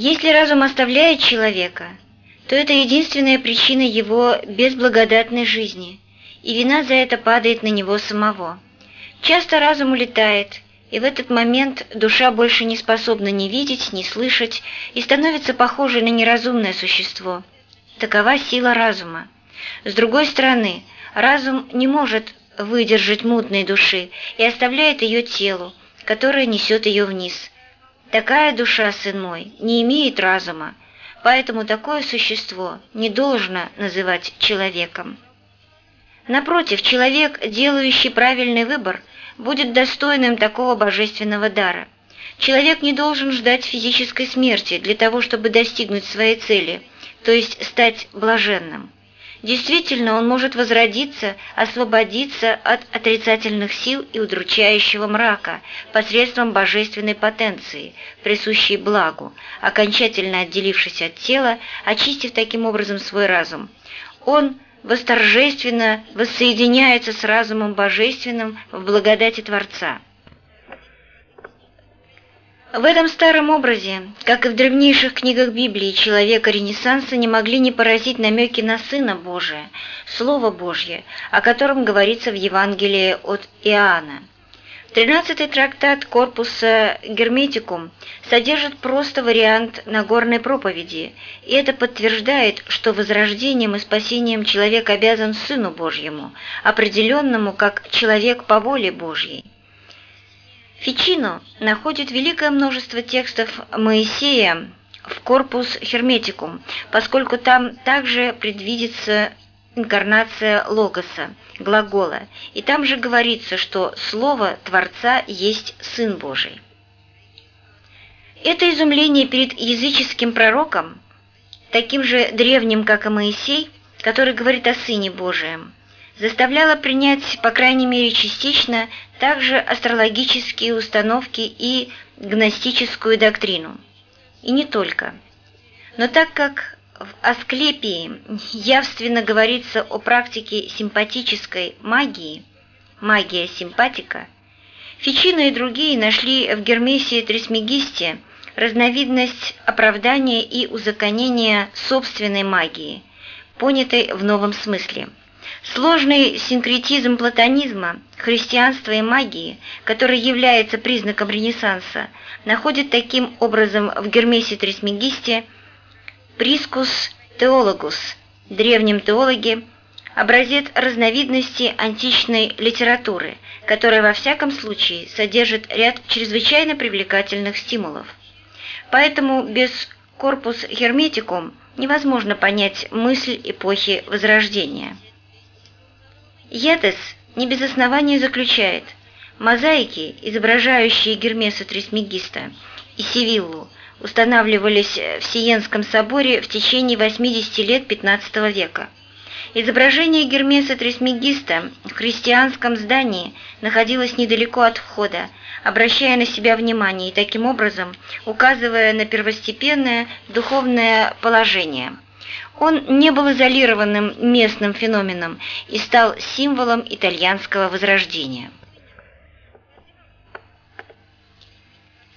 Если разум оставляет человека, то это единственная причина его безблагодатной жизни, и вина за это падает на него самого. Часто разум улетает, и в этот момент душа больше не способна ни видеть, ни слышать, и становится похожей на неразумное существо. Такова сила разума. С другой стороны, разум не может выдержать мутной души и оставляет ее телу, которое несет ее вниз. Такая душа, сын мой, не имеет разума, поэтому такое существо не должно называть человеком. Напротив, человек, делающий правильный выбор, будет достойным такого божественного дара. Человек не должен ждать физической смерти для того, чтобы достигнуть своей цели, то есть стать блаженным. Действительно, он может возродиться, освободиться от отрицательных сил и удручающего мрака посредством божественной потенции, присущей благу, окончательно отделившись от тела, очистив таким образом свой разум. Он – восторжественно воссоединяется с разумом божественным в благодати Творца. В этом старом образе, как и в древнейших книгах Библии, человека Ренессанса не могли не поразить намеки на Сына Божия, Слово Божье, о котором говорится в Евангелии от Иоанна. Тринадцатый трактат корпуса «Герметикум» содержит просто вариант Нагорной проповеди, и это подтверждает, что возрождением и спасением человек обязан Сыну Божьему, определенному как человек по воле Божьей. Фичино находит великое множество текстов Моисея в корпус Херметикум, поскольку там также предвидится инкарнация логоса, глагола, и там же говорится, что Слово Творца есть Сын Божий. Это изумление перед языческим пророком, таким же древним, как и Моисей, который говорит о Сыне Божием, заставляло принять, по крайней мере частично, также астрологические установки и гностическую доктрину. И не только. Но так как в Асклепии явственно говорится о практике симпатической магии, магия симпатика, Фичино и другие нашли в Гермесе Трисмегисте разновидность оправдания и узаконения собственной магии, понятой в новом смысле. Сложный синкретизм платонизма, христианства и магии, который является признаком Ренессанса, находит таким образом в Гермесе Трисмегисте – Прискус теологус, древнем теологе, образец разновидности античной литературы, которая во всяком случае содержит ряд чрезвычайно привлекательных стимулов. Поэтому без корпус герметикум невозможно понять мысль эпохи Возрождения. Ятес не без основания заключает, мозаики, изображающие Гермеса Трисмегиста и Севиллу, устанавливались в Сиенском соборе в течение 80 лет XV века. Изображение Гермеса Трисмегиста в христианском здании находилось недалеко от входа, обращая на себя внимание и таким образом указывая на первостепенное духовное положение. Он не был изолированным местным феноменом и стал символом итальянского возрождения.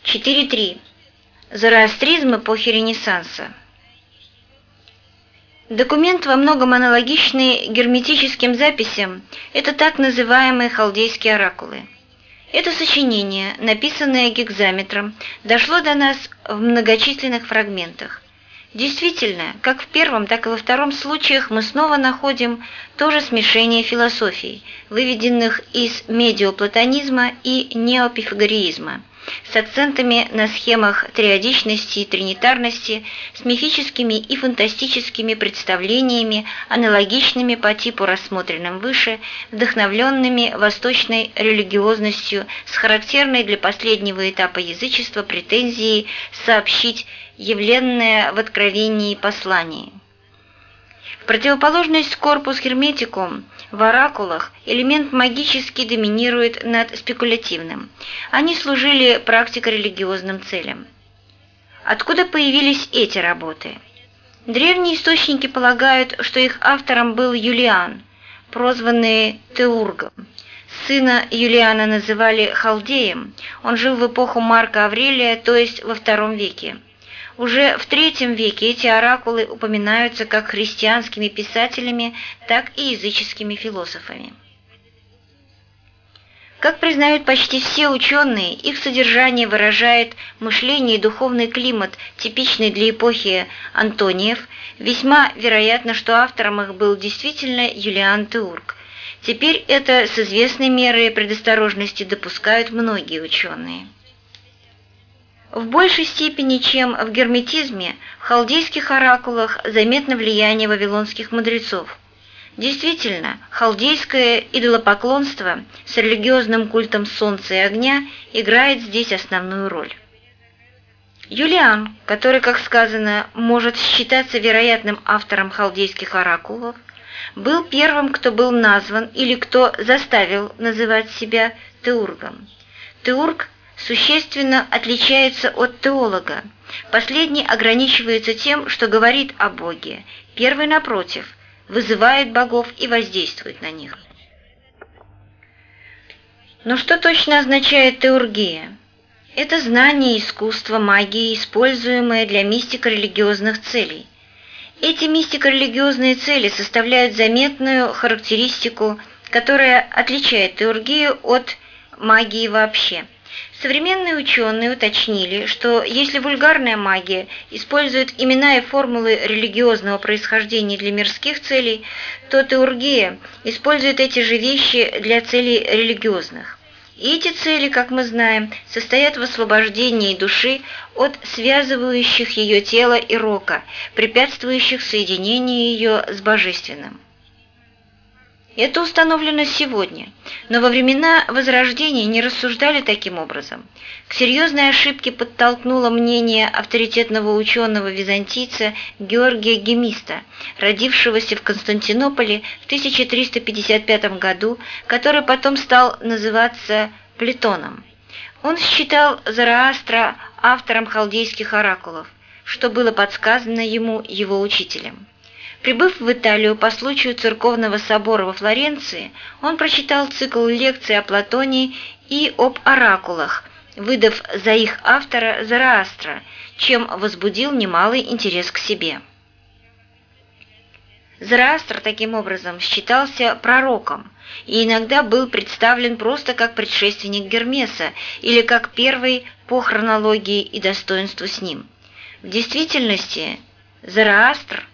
4.3. Зороастризм эпохи Ренессанса. Документ во многом аналогичный герметическим записям – это так называемые халдейские оракулы. Это сочинение, написанное гекзаметром, дошло до нас в многочисленных фрагментах. Действительно, как в первом, так и во втором случаях мы снова находим то же смешение философий, выведенных из медиоплатонизма и неопифагореизма с акцентами на схемах триодичности и тринитарности, с мифическими и фантастическими представлениями, аналогичными по типу рассмотренным выше, вдохновленными восточной религиозностью, с характерной для последнего этапа язычества претензией сообщить явленное в откровении послании. В противоположность корпус герметикум в оракулах элемент магический доминирует над спекулятивным. Они служили практико-религиозным целям. Откуда появились эти работы? Древние источники полагают, что их автором был Юлиан, прозванный Теургом. Сына Юлиана называли Халдеем, он жил в эпоху Марка Аврелия, то есть во втором веке. Уже в III веке эти оракулы упоминаются как христианскими писателями, так и языческими философами. Как признают почти все ученые, их содержание выражает мышление и духовный климат, типичный для эпохи Антониев. Весьма вероятно, что автором их был действительно Юлиан Теург. Теперь это с известной мерой предосторожности допускают многие ученые. В большей степени, чем в герметизме, в халдейских оракулах заметно влияние вавилонских мудрецов. Действительно, халдейское идолопоклонство с религиозным культом солнца и огня играет здесь основную роль. Юлиан, который, как сказано, может считаться вероятным автором халдейских оракулов, был первым, кто был назван или кто заставил называть себя теургом. Теург существенно отличается от теолога. Последний ограничивается тем, что говорит о Боге, первый, напротив – вызывает богов и воздействует на них. Но что точно означает теургия? Это знание искусства магии, используемое для мистико-религиозных целей. Эти мистико-религиозные цели составляют заметную характеристику, которая отличает теургию от магии вообще – Современные ученые уточнили, что если вульгарная магия использует имена и формулы религиозного происхождения для мирских целей, то теургия использует эти же вещи для целей религиозных. И эти цели, как мы знаем, состоят в освобождении души от связывающих ее тело и рока, препятствующих соединению ее с божественным. Это установлено сегодня, но во времена Возрождения не рассуждали таким образом. К серьезной ошибке подтолкнуло мнение авторитетного ученого-византийца Георгия Гемиста, родившегося в Константинополе в 1355 году, который потом стал называться Плетоном. Он считал Зараастра автором халдейских оракулов, что было подсказано ему его учителем. Прибыв в Италию по случаю церковного собора во Флоренции, он прочитал цикл лекций о Платоне и об оракулах, выдав за их автора Зараастра, чем возбудил немалый интерес к себе. Зараастр таким образом считался пророком и иногда был представлен просто как предшественник Гермеса или как первый по хронологии и достоинству с ним. В действительности Зараастр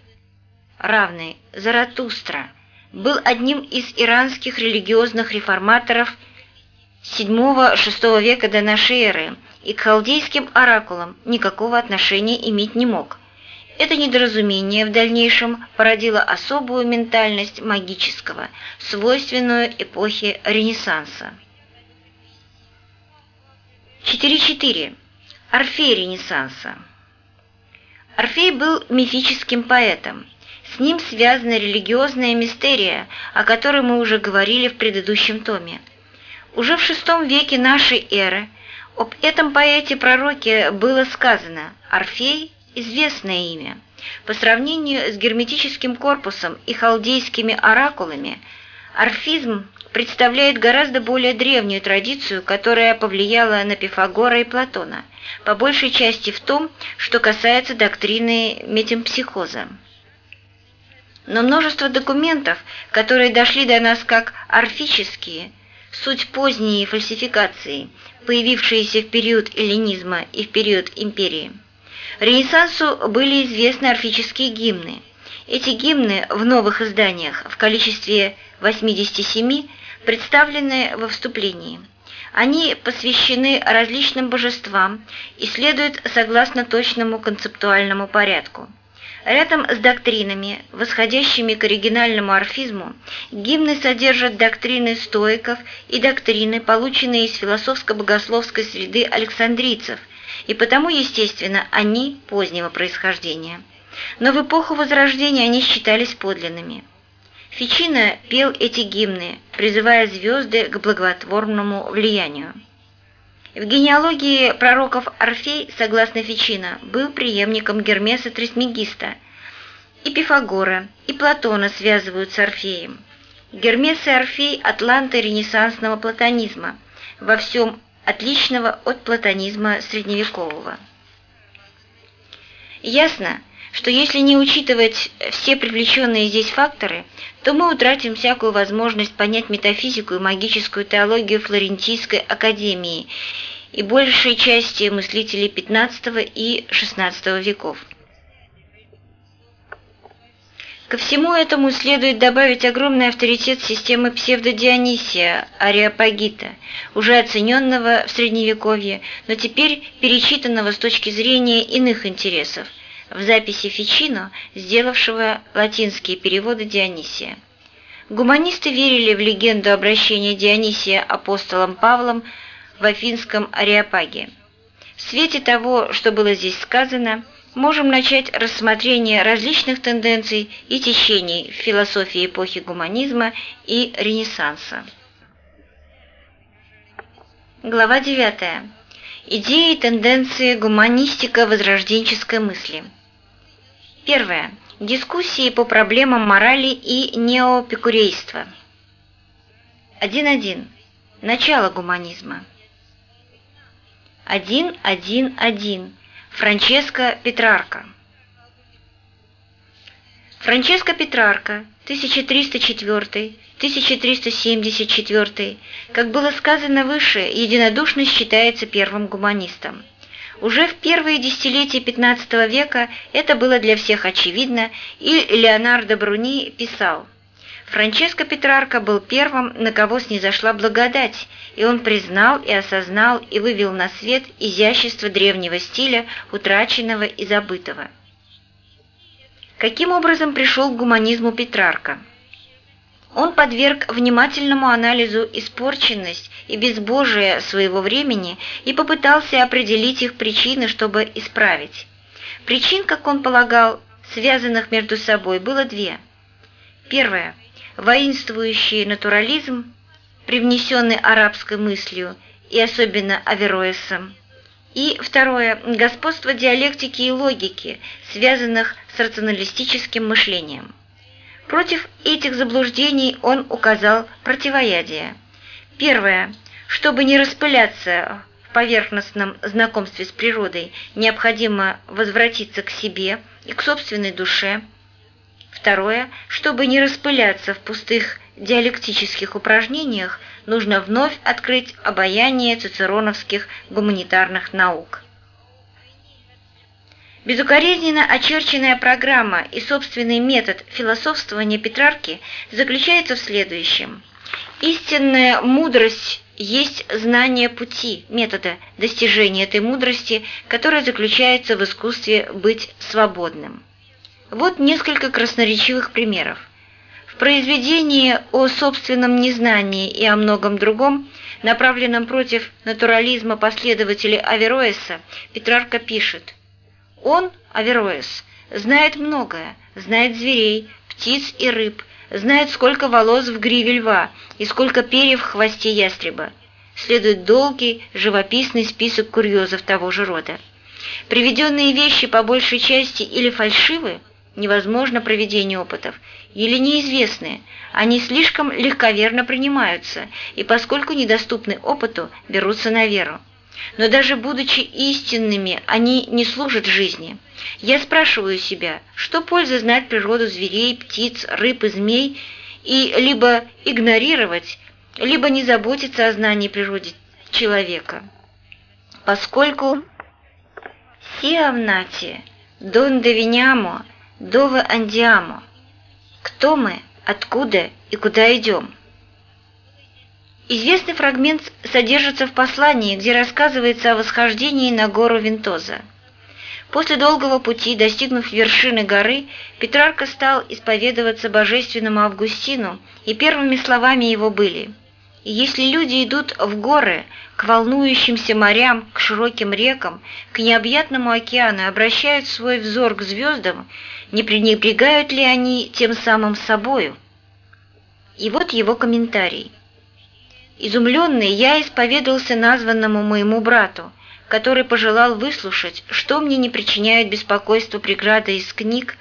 равный Заратустра, был одним из иранских религиозных реформаторов VII-VI века до нашей эры и к халдейским оракулам никакого отношения иметь не мог. Это недоразумение в дальнейшем породило особую ментальность магического, свойственную эпохе Ренессанса. 4.4. Орфей Ренессанса Орфей был мифическим поэтом – с ним связана религиозная мистерия, о которой мы уже говорили в предыдущем томе. Уже в VI веке нашей эры об этом поэте-пророке было сказано «Орфей – известное имя». По сравнению с герметическим корпусом и халдейскими оракулами, орфизм представляет гораздо более древнюю традицию, которая повлияла на Пифагора и Платона, по большей части в том, что касается доктрины метемпсихоза но множество документов, которые дошли до нас как орфические, суть поздние фальсификации, появившиеся в период эллинизма и в период империи. Ренессансу были известны орфические гимны. Эти гимны в новых изданиях в количестве 87 представлены во вступлении. Они посвящены различным божествам и следуют согласно точному концептуальному порядку. Рядом с доктринами, восходящими к оригинальному орфизму, гимны содержат доктрины стоиков и доктрины, полученные из философско-богословской среды александрийцев, и потому, естественно, они позднего происхождения. Но в эпоху Возрождения они считались подлинными. Фичина пел эти гимны, призывая звезды к благотворному влиянию. В генеалогии пророков Орфей, согласно Фичина, был преемником Гермеса Трисмегиста. И Пифагора, и Платона связывают с Орфеем. Гермес и Орфей – атланты ренессансного платонизма, во всем отличного от платонизма средневекового. Ясно, что если не учитывать все привлеченные здесь факторы, то мы утратим всякую возможность понять метафизику и магическую теологию Флорентийской академии и большей части мыслителей XV и XVI веков. Ко всему этому следует добавить огромный авторитет системы псевдодионисия Ариапагита, уже оцененного в Средневековье, но теперь перечитанного с точки зрения иных интересов, в записи Фичино, сделавшего латинские переводы Дионисия. Гуманисты верили в легенду обращения Дионисия апостолом Павлом в Афинском Ариапаге. В свете того, что было здесь сказано – можем начать рассмотрение различных тенденций и течений в философии эпохи гуманизма и Ренессанса. Глава 9. Идеи и тенденции гуманистико-возрожденческой мысли. Первое. Дискуссии по проблемам морали и неопикурейства. 1.1. Начало гуманизма. 1.1.1. Франческо Петрарка Франческо Петрарка, 1304-1374, как было сказано выше, единодушно считается первым гуманистом. Уже в первые десятилетия XV века это было для всех очевидно, и Леонардо Бруни писал – Франческо Петрарка был первым, на кого снизошла благодать, и он признал и осознал и вывел на свет изящество древнего стиля, утраченного и забытого. Каким образом пришел к гуманизму Петрарка? Он подверг внимательному анализу испорченность и безбожие своего времени и попытался определить их причины, чтобы исправить. Причин, как он полагал, связанных между собой, было две. Первое – воинствующий натурализм, привнесенный арабской мыслью и особенно Авероэсом, и второе – господство диалектики и логики, связанных с рационалистическим мышлением. Против этих заблуждений он указал противоядие. Первое – чтобы не распыляться в поверхностном знакомстве с природой, необходимо возвратиться к себе и к собственной душе – Второе, чтобы не распыляться в пустых диалектических упражнениях, нужно вновь открыть обаяние цицероновских гуманитарных наук. Безукоризненно очерченная программа и собственный метод философствования Петрарки заключается в следующем. Истинная мудрость есть знание пути, метода достижения этой мудрости, которая заключается в искусстве быть свободным. Вот несколько красноречивых примеров. В произведении о собственном незнании и о многом другом, направленном против натурализма последователей Авероэса, Петрарка пишет «Он, Авероэс, знает многое, знает зверей, птиц и рыб, знает, сколько волос в гриве льва и сколько перьев в хвосте ястреба. Следует долгий, живописный список курьезов того же рода. Приведенные вещи по большей части или фальшивы, невозможно проведение опытов, или неизвестные, они слишком легковерно принимаются, и поскольку недоступны опыту, берутся на веру. Но даже будучи истинными, они не служат жизни. Я спрашиваю себя, что польза знать природу зверей, птиц, рыб и змей, и либо игнорировать, либо не заботиться о знании природы человека. Поскольку «Сиавнати, дон девинямо» Дове Андиамо. Кто мы, откуда и куда идем? Известный фрагмент содержится в послании, где рассказывается о восхождении на гору Винтоза. После долгого пути, достигнув вершины горы, Петрарка стал исповедоваться божественному Августину, и первыми словами его были «И если люди идут в горы, к волнующимся морям, к широким рекам, к необъятному океану обращают свой взор к звездам, не пренебрегают ли они тем самым собою? И вот его комментарий. Изумленный, я исповедовался названному моему брату, который пожелал выслушать, что мне не причиняют беспокойства преграды из книг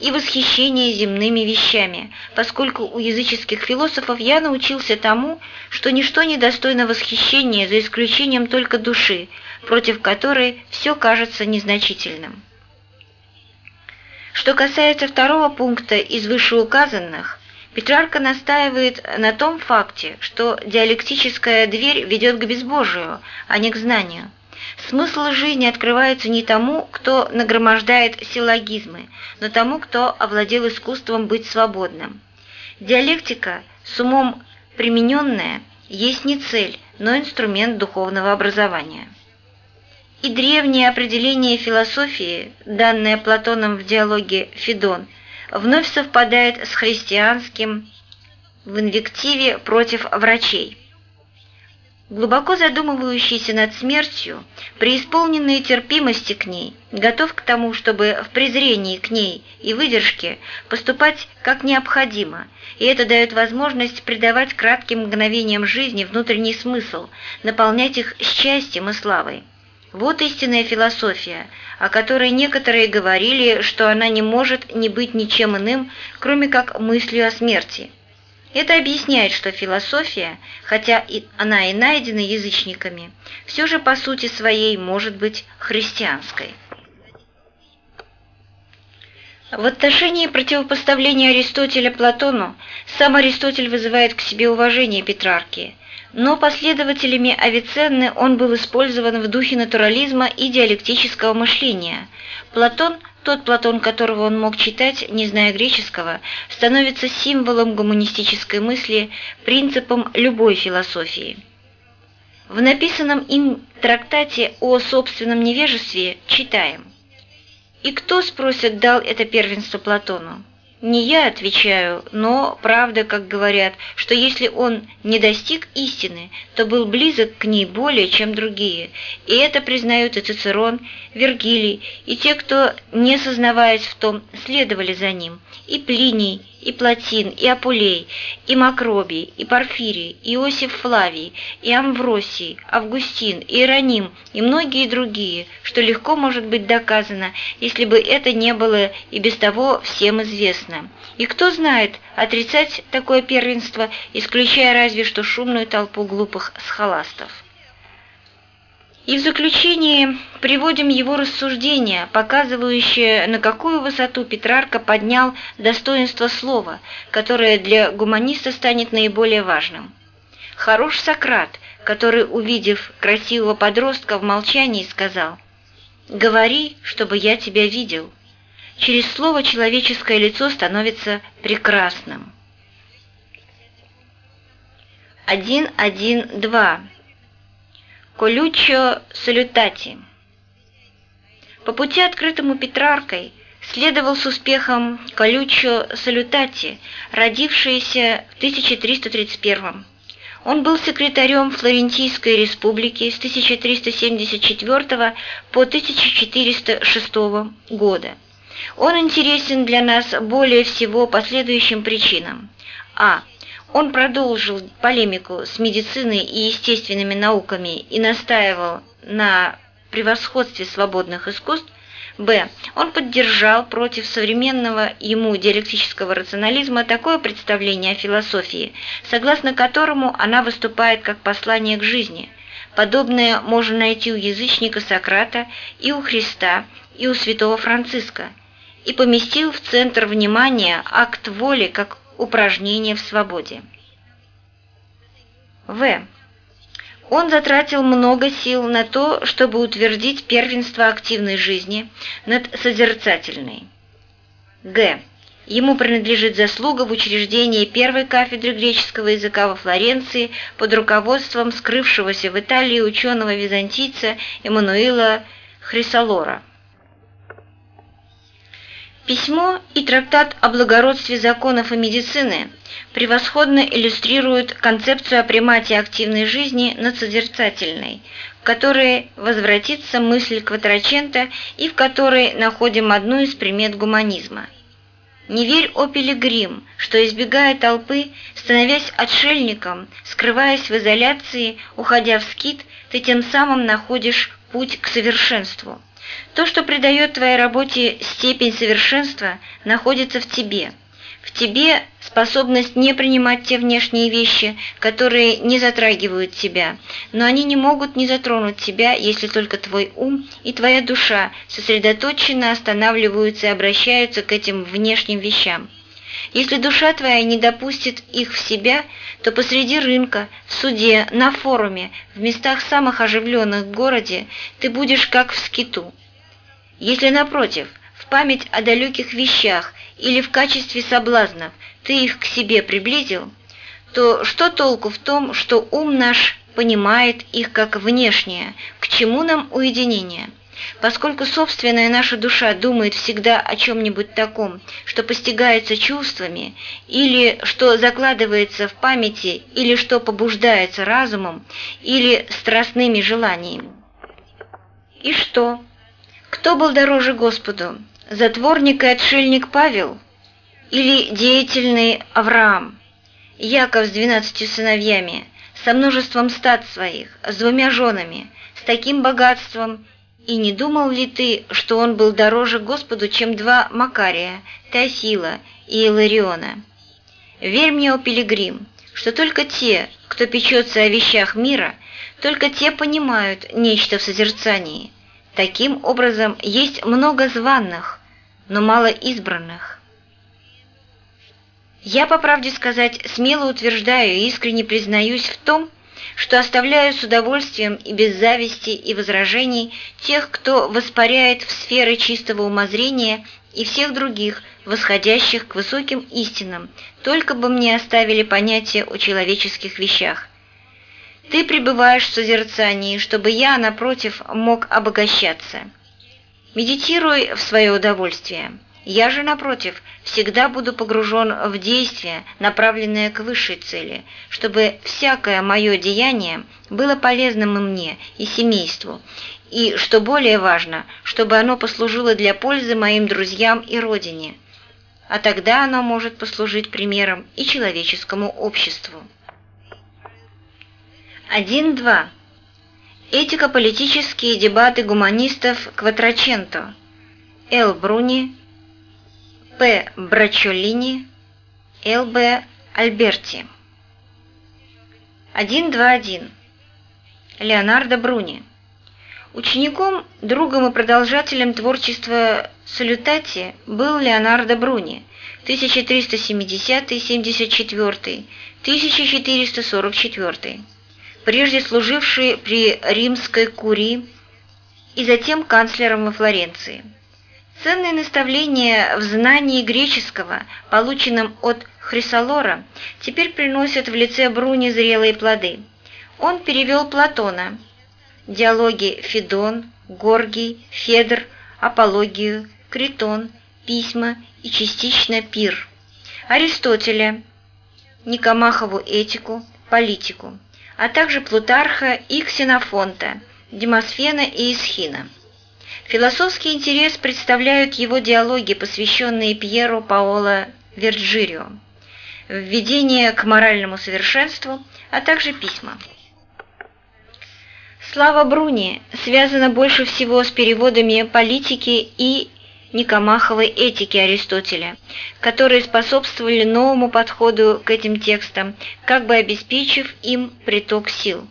и восхищение земными вещами, поскольку у языческих философов я научился тому, что ничто не достойно восхищения за исключением только души, против которой все кажется незначительным. Что касается второго пункта из вышеуказанных, Петрарка настаивает на том факте, что диалектическая дверь ведет к безбожию, а не к знанию. Смысл жизни открывается не тому, кто нагромождает силлогизмы, но тому, кто овладел искусством быть свободным. Диалектика, с умом примененная, есть не цель, но инструмент духовного образования. И древнее определение философии, данное Платоном в диалоге «Федон», вновь совпадает с христианским в инвективе против врачей. Глубоко задумывающийся над смертью, преисполненный терпимости к ней, готов к тому, чтобы в презрении к ней и выдержке поступать как необходимо, и это дает возможность придавать кратким мгновениям жизни внутренний смысл, наполнять их счастьем и славой. Вот истинная философия, о которой некоторые говорили, что она не может не быть ничем иным, кроме как мыслью о смерти – это объясняет, что философия, хотя и она и найдена язычниками, все же по сути своей может быть христианской. В отношении противопоставления Аристотеля Платону сам Аристотель вызывает к себе уважение Петрарки, но последователями Авиценны он был использован в духе натурализма и диалектического мышления. Платон тот Платон, которого он мог читать, не зная греческого, становится символом гуманистической мысли, принципом любой философии. В написанном им трактате о собственном невежестве читаем «И кто, спросят, дал это первенство Платону? Не я отвечаю, но правда, как говорят, что если он не достиг истины, то был близок к ней более, чем другие, и это признают и Цицерон, Вергилий, и те, кто, не сознаваясь в том, следовали за ним, и Плиний, и Платин, и Апулей, и Макробий, и Порфирий, и Иосиф Флавий, и Амвросий, Августин, и Иероним, и многие другие, что легко может быть доказано, если бы это не было и без того всем известно. И кто знает, отрицать такое первенство, исключая разве что шумную толпу глупых схоластов. И в заключение приводим его рассуждения, показывающие, на какую высоту Петрарка поднял достоинство слова, которое для гуманиста станет наиболее важным. Хорош Сократ, который, увидев красивого подростка в молчании, сказал «Говори, чтобы я тебя видел». Через слово человеческое лицо становится прекрасным. 1.1.2 Колючо салютати. По пути, открытому Петраркой, следовал с успехом Колючо салютати, родившийся в 1331 Он был секретарем Флорентийской республики с 1374 по 1406 года. Он интересен для нас более всего по следующим причинам. А. Он продолжил полемику с медициной и естественными науками и настаивал на превосходстве свободных искусств, Б. Он поддержал против современного ему диалектического рационализма такое представление о философии, согласно которому она выступает как послание к жизни. Подобное можно найти у язычника Сократа и у Христа, и у святого Франциска, и поместил в центр внимания акт воли как упражнение в свободе. В. Он затратил много сил на то, чтобы утвердить первенство активной жизни над созерцательной. Г. Ему принадлежит заслуга в учреждении первой кафедры греческого языка во Флоренции под руководством скрывшегося в Италии ученого-византийца Эммануила Хрисалора. Письмо и трактат о благородстве законов и медицины превосходно иллюстрируют концепцию о примате активной жизни над созерцательной, в которой возвратится мысль Кватрачента и в которой находим одну из примет гуманизма. Не верь, о пилигрим, что, избегая толпы, становясь отшельником, скрываясь в изоляции, уходя в скит, ты тем самым находишь путь к совершенству. То, что придает твоей работе степень совершенства, находится в тебе. В тебе способность не принимать те внешние вещи, которые не затрагивают тебя, но они не могут не затронуть тебя, если только твой ум и твоя душа сосредоточенно останавливаются и обращаются к этим внешним вещам. Если душа твоя не допустит их в себя, то посреди рынка, в суде, на форуме, в местах самых оживленных в городе ты будешь как в скиту. Если, напротив, в память о далеких вещах или в качестве соблазнов ты их к себе приблизил, то что толку в том, что ум наш понимает их как внешнее, к чему нам уединение? Поскольку собственная наша душа думает всегда о чем-нибудь таком, что постигается чувствами, или что закладывается в памяти, или что побуждается разумом, или страстными желаниями. И что? Кто был дороже Господу, затворник и отшельник Павел или деятельный Авраам, Яков с двенадцатью сыновьями, со множеством стад своих, с двумя женами, с таким богатством и не думал ли ты, что он был дороже Господу, чем два Макария, Теосила и Илариона? Верь мне, о пилигрим, что только те, кто печется о вещах мира, только те понимают нечто в созерцании. Таким образом, есть много званных, но мало избранных. Я, по правде сказать, смело утверждаю и искренне признаюсь в том, что оставляю с удовольствием и без зависти и возражений тех, кто воспаряет в сферы чистого умозрения и всех других, восходящих к высоким истинам, только бы мне оставили понятие о человеческих вещах. Ты пребываешь в созерцании, чтобы я, напротив, мог обогащаться. Медитируй в свое удовольствие. Я же, напротив, всегда буду погружен в действие, направленное к высшей цели, чтобы всякое мое деяние было полезным и мне, и семейству, и, что более важно, чтобы оно послужило для пользы моим друзьям и родине. А тогда оно может послужить примером и человеческому обществу. 1.2. Этико-политические дебаты гуманистов Кватраченто. Эл Бруни, П. Брачолини, Л.Б. Альберти. 1.2.1. Леонардо Бруни. Учеником, другом и продолжателем творчества Салютати был Леонардо Бруни 1370-74, 1444, прежде служивший при римской курии и затем канцлером во Флоренции. Ценные наставления в знании греческого, полученном от Хрисалора, теперь приносят в лице Бруни зрелые плоды. Он перевел Платона, диалоги Федон, Горгий, Федор, Апологию, Критон, Письма и частично Пир, Аристотеля, Никомахову этику, политику, а также Плутарха и Ксенофонта, Демосфена и Исхина. Философский интерес представляют его диалоги, посвященные Пьеру Паоло Верджирио, введение к моральному совершенству, а также письма. Слава Бруни связана больше всего с переводами политики и Никомаховой этики Аристотеля, которые способствовали новому подходу к этим текстам, как бы обеспечив им приток сил.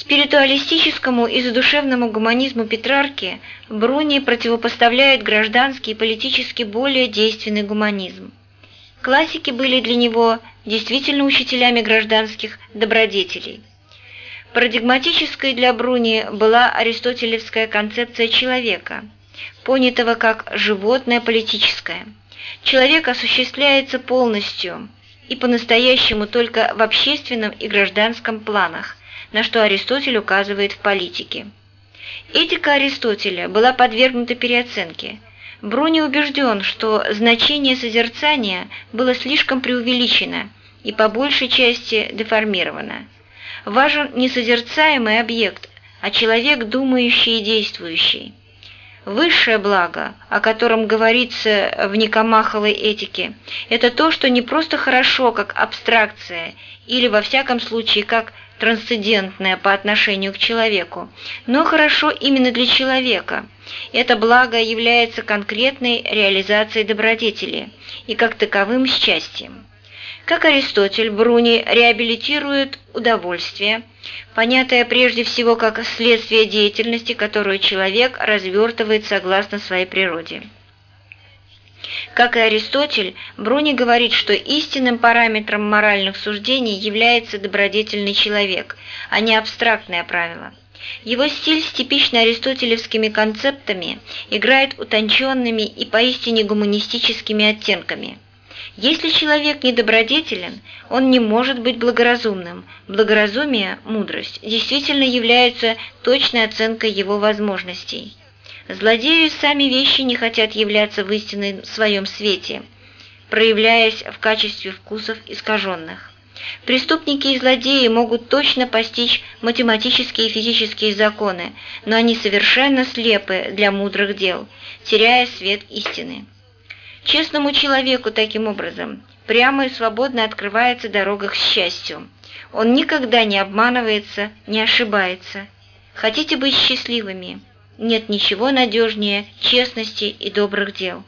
Спиритуалистическому и задушевному гуманизму Петрарки Бруни противопоставляет гражданский и политически более действенный гуманизм. Классики были для него действительно учителями гражданских добродетелей. Парадигматической для Бруни была аристотелевская концепция человека, понятого как животное политическое. Человек осуществляется полностью и по-настоящему только в общественном и гражданском планах, на что Аристотель указывает в политике. Этика Аристотеля была подвергнута переоценке. Бруни убежден, что значение созерцания было слишком преувеличено и по большей части деформировано. Важен не созерцаемый объект, а человек, думающий и действующий. Высшее благо, о котором говорится в Никомаховой этике, это то, что не просто хорошо как абстракция или, во всяком случае, как трансцендентное по отношению к человеку, но хорошо именно для человека. Это благо является конкретной реализацией добродетели и как таковым счастьем. Как Аристотель, Бруни реабилитирует удовольствие, понятое прежде всего как следствие деятельности, которую человек развертывает согласно своей природе. Как и Аристотель, Бруни говорит, что истинным параметром моральных суждений является добродетельный человек, а не абстрактное правило. Его стиль с типично аристотелевскими концептами играет утонченными и поистине гуманистическими оттенками – если человек недобродетелен, он не может быть благоразумным. Благоразумие, мудрость, действительно являются точной оценкой его возможностей. Злодеи сами вещи не хотят являться в истинном своем свете, проявляясь в качестве вкусов искаженных. Преступники и злодеи могут точно постичь математические и физические законы, но они совершенно слепы для мудрых дел, теряя свет истины. Честному человеку таким образом прямо и свободно открывается дорога к счастью. Он никогда не обманывается, не ошибается. Хотите быть счастливыми? Нет ничего надежнее честности и добрых дел.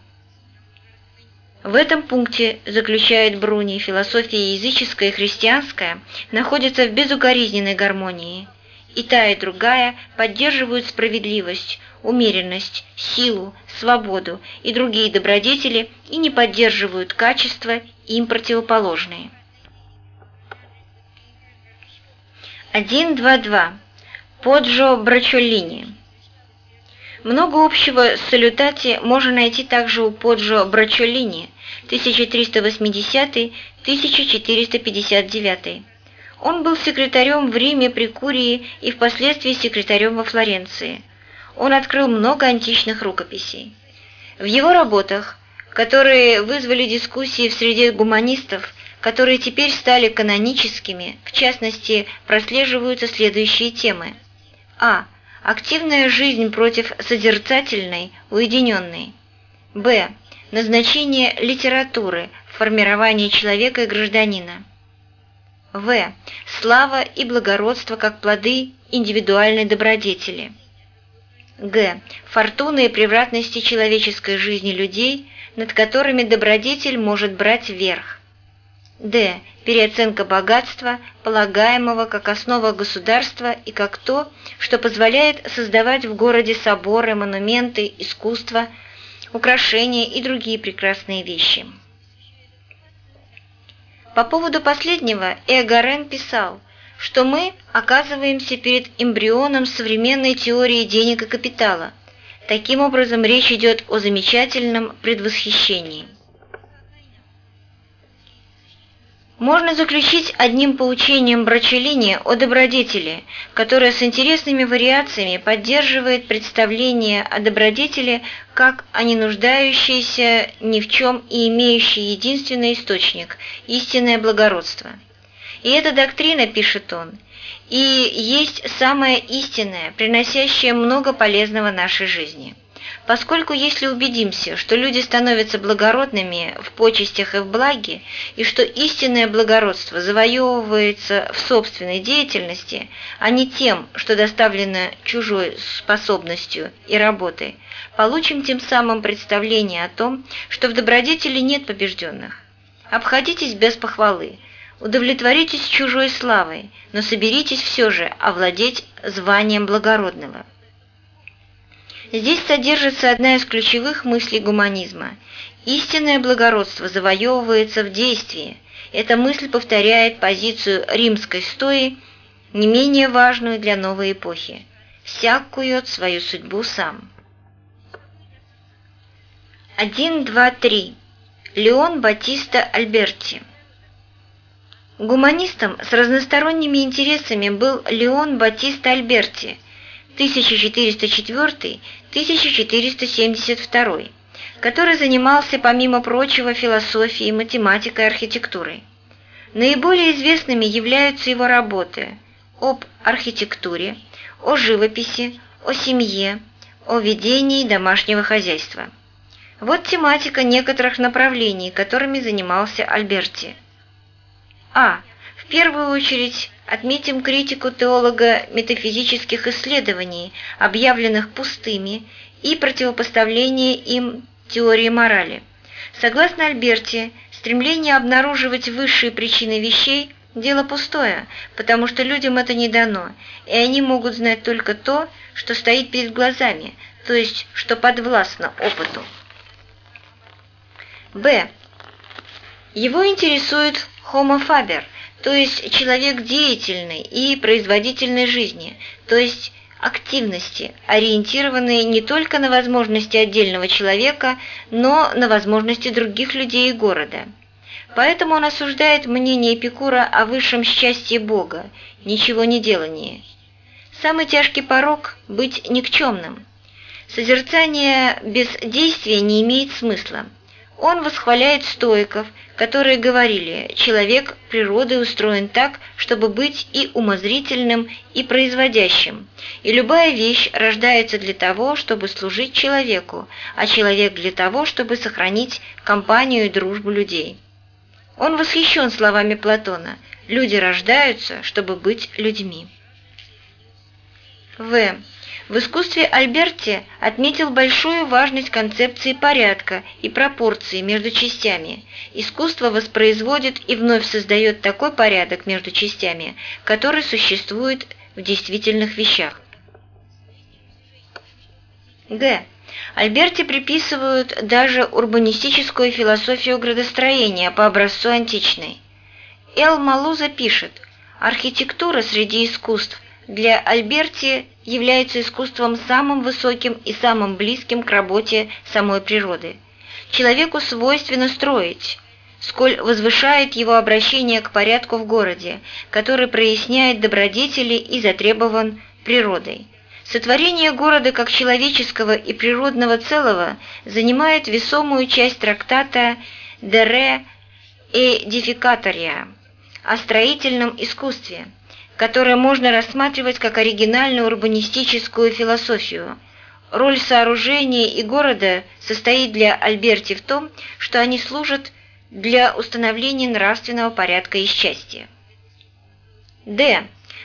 В этом пункте, заключает Бруни, философия языческая и христианская находятся в безукоризненной гармонии. И та, и другая поддерживают справедливость, умеренность, силу, свободу и другие добродетели и не поддерживают качества, им противоположные. 1.2.2. Поджо Брачоллини. Много общего с салютати можно найти также у Поджо Брачоллини 1380-1459. Он был секретарем в Риме при Курии и впоследствии секретарем во Флоренции он открыл много античных рукописей. В его работах, которые вызвали дискуссии в среде гуманистов, которые теперь стали каноническими, в частности, прослеживаются следующие темы. А. Активная жизнь против созерцательной, уединенной. Б. Назначение литературы в формировании человека и гражданина. В. Слава и благородство как плоды индивидуальной добродетели. Г. Фортуны и превратности человеческой жизни людей, над которыми добродетель может брать верх. Д. Переоценка богатства, полагаемого как основа государства и как то, что позволяет создавать в городе соборы, монументы, искусство, украшения и другие прекрасные вещи. По поводу последнего Эгарен писал – что мы оказываемся перед эмбрионом современной теории денег и капитала. Таким образом, речь идет о замечательном предвосхищении. Можно заключить одним поучением Брачеллини о добродетели, которое с интересными вариациями поддерживает представление о добродетели как о не нуждающейся ни в чем и имеющей единственный источник – истинное благородство – и эта доктрина, пишет он, и есть самая истинная, приносящая много полезного нашей жизни. Поскольку если убедимся, что люди становятся благородными в почестях и в благе, и что истинное благородство завоевывается в собственной деятельности, а не тем, что доставлено чужой способностью и работой, получим тем самым представление о том, что в добродетели нет побежденных. Обходитесь без похвалы – Удовлетворитесь чужой славой, но соберитесь все же овладеть званием благородного. Здесь содержится одна из ключевых мыслей гуманизма. Истинное благородство завоевывается в действии. Эта мысль повторяет позицию римской стои, не менее важную для новой эпохи. Всяк кует свою судьбу сам. 1, 2, 3. Леон Батиста Альберти Гуманистом с разносторонними интересами был Леон Батиста Альберти 1404-1472, который занимался, помимо прочего, философией, математикой и архитектурой. Наиболее известными являются его работы об архитектуре, о живописи, о семье, о ведении домашнего хозяйства. Вот тематика некоторых направлений, которыми занимался Альберти – а. В первую очередь отметим критику теолога метафизических исследований, объявленных пустыми, и противопоставление им теории морали. Согласно Альберти, стремление обнаруживать высшие причины вещей – дело пустое, потому что людям это не дано, и они могут знать только то, что стоит перед глазами, то есть что подвластно опыту. Б. Его интересует homo faber, то есть человек деятельный и производительной жизни, то есть активности, ориентированные не только на возможности отдельного человека, но на возможности других людей и города. Поэтому он осуждает мнение Эпикура о высшем счастье Бога, ничего не делании. Самый тяжкий порог – быть никчемным. Созерцание без действия не имеет смысла. Он восхваляет стоиков, которые говорили, человек природой устроен так, чтобы быть и умозрительным, и производящим, и любая вещь рождается для того, чтобы служить человеку, а человек для того, чтобы сохранить компанию и дружбу людей. Он восхищен словами Платона «люди рождаются, чтобы быть людьми». В. В искусстве Альберти отметил большую важность концепции порядка и пропорции между частями. Искусство воспроизводит и вновь создает такой порядок между частями, который существует в действительных вещах. Г. Альберти приписывают даже урбанистическую философию градостроения по образцу античной. Эл Малуза пишет, архитектура среди искусств для Альберти является искусством самым высоким и самым близким к работе самой природы. Человеку свойственно строить, сколь возвышает его обращение к порядку в городе, который проясняет добродетели и затребован природой. Сотворение города как человеческого и природного целого занимает весомую часть трактата «De re edificatoria» о строительном искусстве – которое можно рассматривать как оригинальную урбанистическую философию. Роль сооружения и города состоит для Альберти в том, что они служат для установления нравственного порядка и счастья. Д.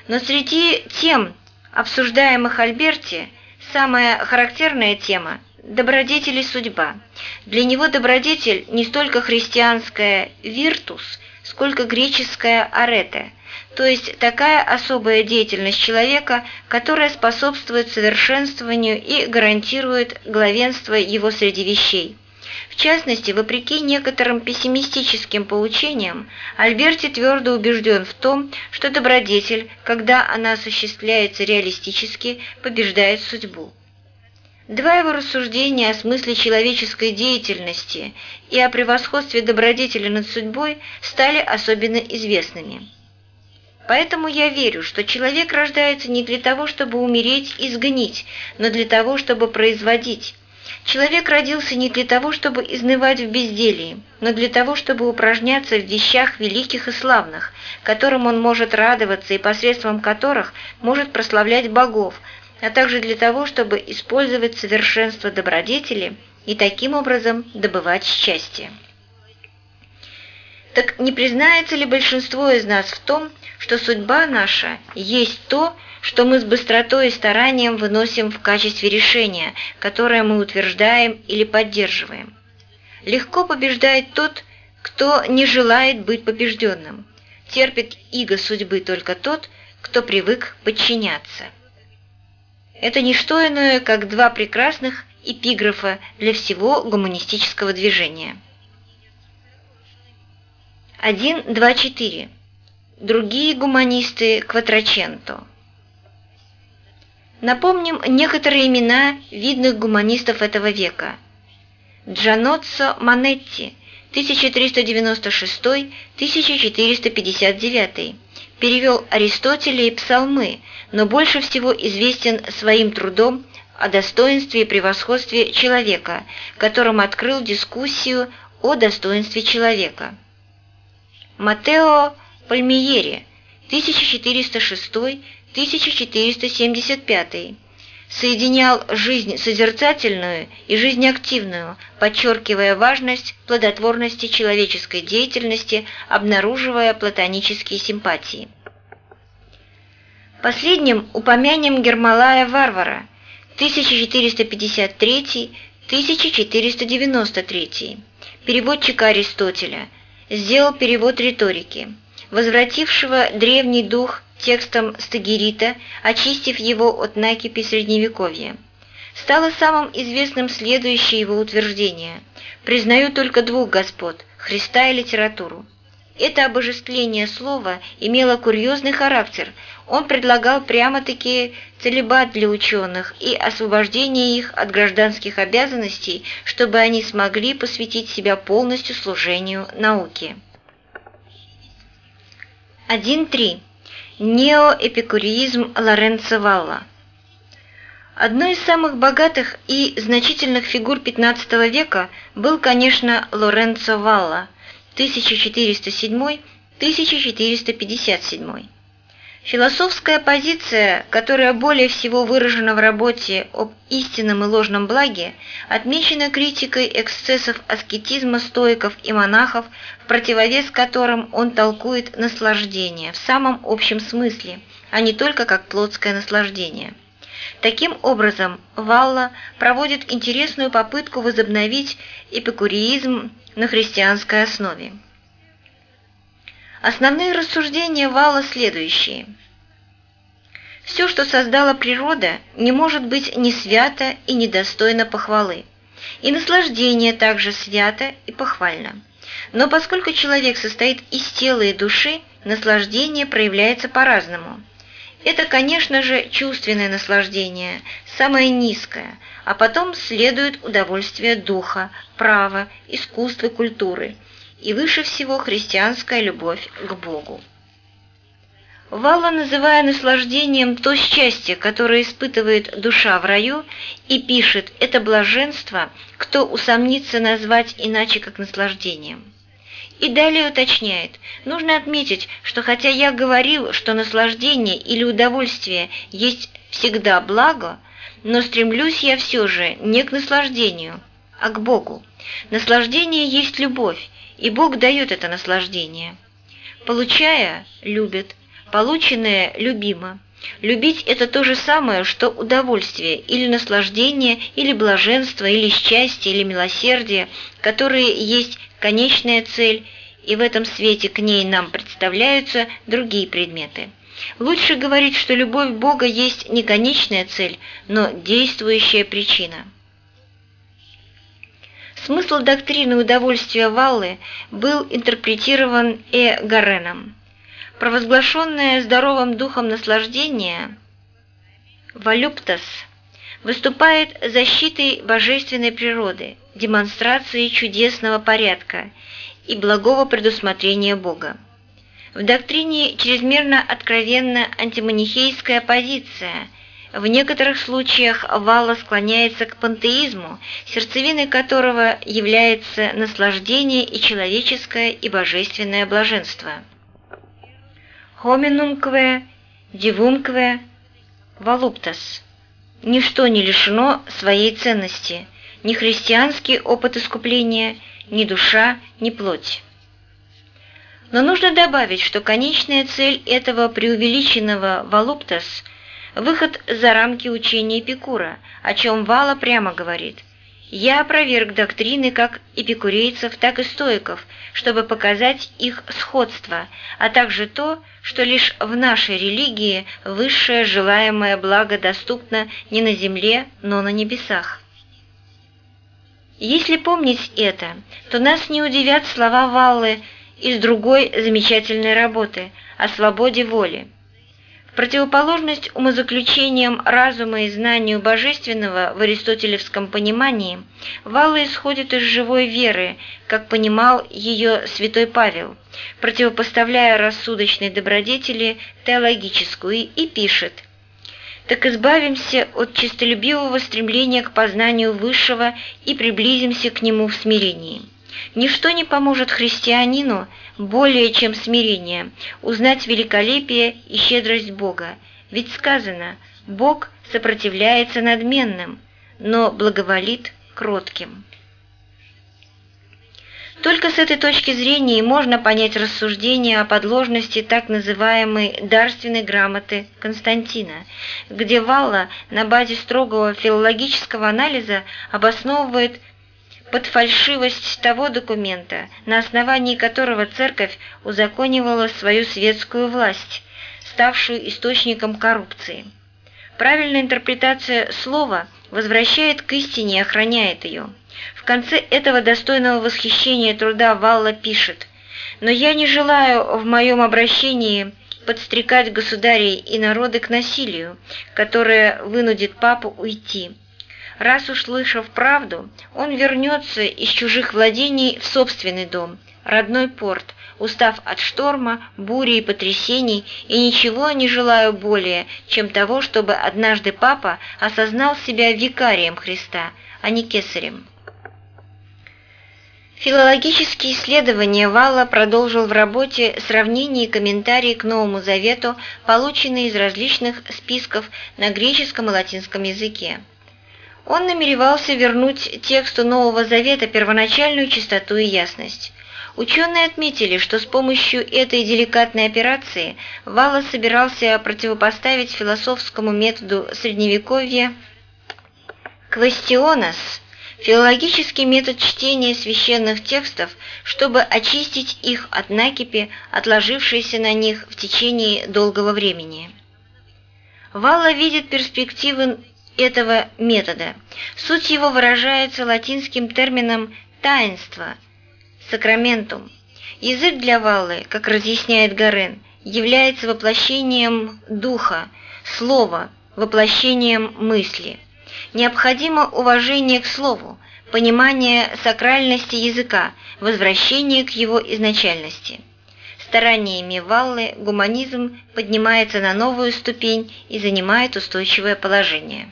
Но среди тем, обсуждаемых Альберти, самая характерная тема – добродетель и судьба. Для него добродетель не столько христианская «виртус», сколько греческая «арете», то есть такая особая деятельность человека, которая способствует совершенствованию и гарантирует главенство его среди вещей. В частности, вопреки некоторым пессимистическим поучениям, Альберти твердо убежден в том, что добродетель, когда она осуществляется реалистически, побеждает судьбу. Два его рассуждения о смысле человеческой деятельности и о превосходстве добродетели над судьбой стали особенно известными. Поэтому я верю, что человек рождается не для того, чтобы умереть и сгнить, но для того, чтобы производить. Человек родился не для того, чтобы изнывать в безделии, но для того, чтобы упражняться в вещах великих и славных, которым он может радоваться и посредством которых может прославлять богов, а также для того, чтобы использовать совершенство добродетели и таким образом добывать счастье. Так не признается ли большинство из нас в том, что судьба наша есть то, что мы с быстротой и старанием выносим в качестве решения, которое мы утверждаем или поддерживаем. Легко побеждает тот, кто не желает быть побежденным. Терпит иго судьбы только тот, кто привык подчиняться. Это не что иное, как два прекрасных эпиграфа для всего гуманистического движения. 1.2.4 Другие гуманисты Кватраченто. Напомним некоторые имена видных гуманистов этого века. Джаноццо Манетти, 1396-1459, перевел Аристотеля и Псалмы, но больше всего известен своим трудом о достоинстве и превосходстве человека, которым открыл дискуссию о достоинстве человека. Матео Пальмиери, 1406-1475, соединял жизнь созерцательную и жизнь активную, подчеркивая важность плодотворности человеческой деятельности, обнаруживая платонические симпатии. Последним упомянем Гермалая Варвара 1453-1493, переводчика Аристотеля, сделал перевод риторики, возвратившего древний дух текстом Стагирита, очистив его от накипи Средневековья. Стало самым известным следующее его утверждение «Признаю только двух господ – Христа и литературу». Это обожествление слова имело курьезный характер. Он предлагал прямо-таки целебат для ученых и освобождение их от гражданских обязанностей, чтобы они смогли посвятить себя полностью служению науке. 1.3. Неоэпикуризм Лоренцо Валла Одной из самых богатых и значительных фигур XV века был, конечно, Лоренцо Валла 1407-1457. Философская позиция, которая более всего выражена в работе об истинном и ложном благе, отмечена критикой эксцессов аскетизма стоиков и монахов в противовес которым он толкует наслаждение в самом общем смысле, а не только как плотское наслаждение. Таким образом, Валла проводит интересную попытку возобновить эпикуреизм на христианской основе. Основные рассуждения Валла следующие. Все, что создала природа, не может быть ни свято и недостойно похвалы. И наслаждение также свято и похвально. Но поскольку человек состоит из тела и души, наслаждение проявляется по-разному. Это, конечно же, чувственное наслаждение, самое низкое, а потом следует удовольствие духа, права, искусства, культуры и выше всего христианская любовь к Богу. Валла, называя наслаждением то счастье, которое испытывает душа в раю, и пишет «это блаженство, кто усомнится назвать иначе как наслаждением». И далее уточняет, нужно отметить, что хотя я говорил, что наслаждение или удовольствие есть всегда благо, но стремлюсь я все же не к наслаждению, а к Богу. Наслаждение есть любовь, и Бог дает это наслаждение. Получая – любит, полученное – любимо. Любить – это то же самое, что удовольствие, или наслаждение, или блаженство, или счастье, или милосердие, которые есть конечная цель, и в этом свете к ней нам представляются другие предметы. Лучше говорить, что любовь Бога есть не конечная цель, но действующая причина. Смысл доктрины удовольствия Валлы был интерпретирован Э. Гареном. Провозглашенное здоровым духом наслаждение «Валюптас» выступает защитой божественной природы, демонстрацией чудесного порядка и благого предусмотрения Бога. В доктрине чрезмерно откровенно антиманихейская позиция, в некоторых случаях Валла склоняется к пантеизму, сердцевиной которого является наслаждение и человеческое и божественное блаженство. Хоминумкве, дивумкве, валуптас – Ничто не лишено своей ценности, ни христианский опыт искупления, ни душа, ни плоть. Но нужно добавить, что конечная цель этого преувеличенного «валуптас» – выход за рамки учения Эпикура, о чем Вала прямо говорит – я опроверг доктрины как эпикурейцев, так и стоиков, чтобы показать их сходство, а также то, что лишь в нашей религии высшее желаемое благо доступно не на земле, но на небесах. Если помнить это, то нас не удивят слова Валлы из другой замечательной работы о свободе воли противоположность умозаключениям разума и знанию божественного в аристотелевском понимании, Валла исходит из живой веры, как понимал ее святой Павел, противопоставляя рассудочной добродетели теологическую, и пишет «Так избавимся от честолюбивого стремления к познанию высшего и приблизимся к нему в смирении». Ничто не поможет христианину более, чем смирение, узнать великолепие и щедрость Бога, ведь сказано Бог сопротивляется надменным, но благоволит кротким. Только с этой точки зрения и можно понять рассуждение о подложности так называемой дарственной грамоты Константина, где Валла на базе строгого филологического анализа обосновывает подфальшивость того документа, на основании которого церковь узаконивала свою светскую власть, ставшую источником коррупции. Правильная интерпретация слова возвращает к истине и охраняет ее. В конце этого достойного восхищения труда Валла пишет «Но я не желаю в моем обращении подстрекать государей и народы к насилию, которое вынудит папу уйти. Раз уж слышав правду, он вернется из чужих владений в собственный дом, родной порт, устав от шторма, бури и потрясений, и ничего не желаю более, чем того, чтобы однажды папа осознал себя викарием Христа, а не кесарем. Филологические исследования Валла продолжил в работе сравнения и комментарии к Новому Завету, полученные из различных списков на греческом и латинском языке. Он намеревался вернуть тексту Нового Завета первоначальную чистоту и ясность. Ученые отметили, что с помощью этой деликатной операции Валла собирался противопоставить философскому методу Средневековья «квестионас» филологический метод чтения священных текстов, чтобы очистить их от накипи, отложившейся на них в течение долгого времени. Валла видит перспективы этого метода. Суть его выражается латинским термином «таинство» – «сакраментум». Язык для Валлы, как разъясняет Гарен, является воплощением духа, слова, воплощением мысли – Необходимо уважение к слову, понимание сакральности языка, возвращение к его изначальности. Стараниями Валлы гуманизм поднимается на новую ступень и занимает устойчивое положение.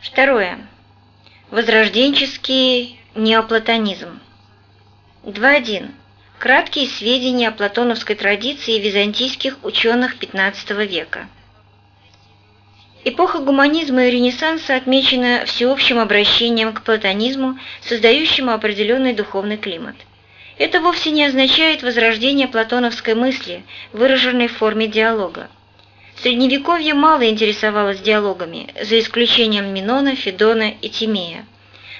Второе. Возрожденческий неоплатонизм. 2.1. Краткие сведения о платоновской традиции византийских ученых XV века. Эпоха гуманизма и Ренессанса отмечена всеобщим обращением к платонизму, создающему определенный духовный климат. Это вовсе не означает возрождение платоновской мысли, выраженной в форме диалога. Средневековье мало интересовалось диалогами, за исключением Минона, Федона и Тимея.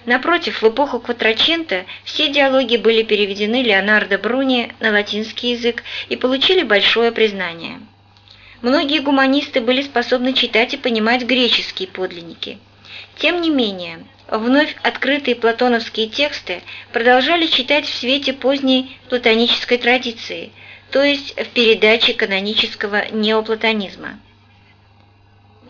Напротив, в эпоху Кватрачента все диалоги были переведены Леонардо Бруни на латинский язык и получили большое признание. Многие гуманисты были способны читать и понимать греческие подлинники. Тем не менее, вновь открытые платоновские тексты продолжали читать в свете поздней платонической традиции, то есть в передаче канонического неоплатонизма.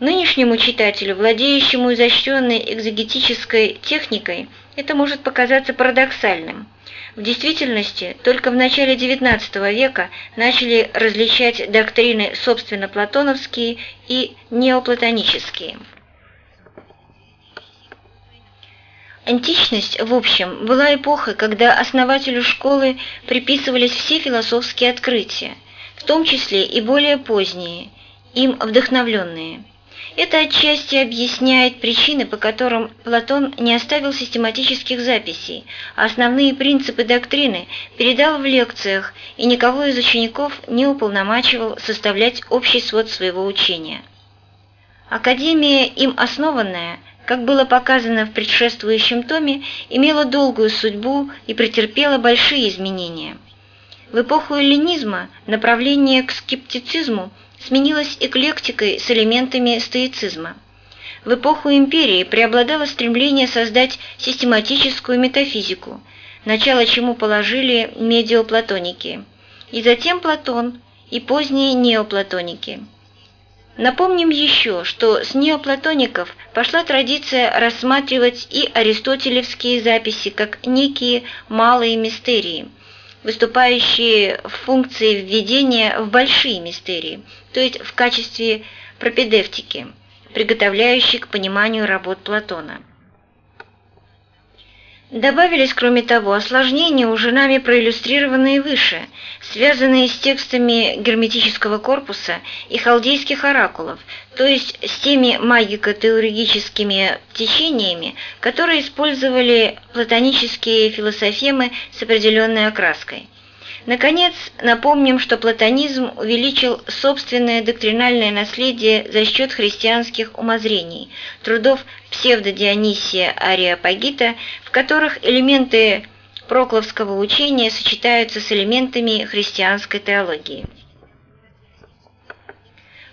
Нынешнему читателю, владеющему изощренной экзегетической техникой, это может показаться парадоксальным – в действительности, только в начале XIX века начали различать доктрины собственно платоновские и неоплатонические. Античность, в общем, была эпохой, когда основателю школы приписывались все философские открытия, в том числе и более поздние, им вдохновленные. Это отчасти объясняет причины, по которым Платон не оставил систематических записей, а основные принципы доктрины передал в лекциях и никого из учеников не уполномачивал составлять общий свод своего учения. Академия, им основанная, как было показано в предшествующем томе, имела долгую судьбу и претерпела большие изменения. В эпоху эллинизма направление к скептицизму сменилась эклектикой с элементами стоицизма. В эпоху империи преобладало стремление создать систематическую метафизику, начало чему положили медиоплатоники, и затем Платон и поздние неоплатоники. Напомним еще, что с неоплатоников пошла традиция рассматривать и аристотелевские записи как некие малые мистерии – выступающие в функции введения в большие мистерии, то есть в качестве пропедевтики, приготовляющей к пониманию работ Платона. Добавились, кроме того, осложнения, уже нами проиллюстрированные выше, связанные с текстами герметического корпуса и халдейских оракулов, то есть с теми магико-теологическими течениями, которые использовали платонические философемы с определенной окраской. Наконец, напомним, что платонизм увеличил собственное доктринальное наследие за счет христианских умозрений, трудов псевдодионисия Ариапагита, в которых элементы прокловского учения сочетаются с элементами христианской теологии.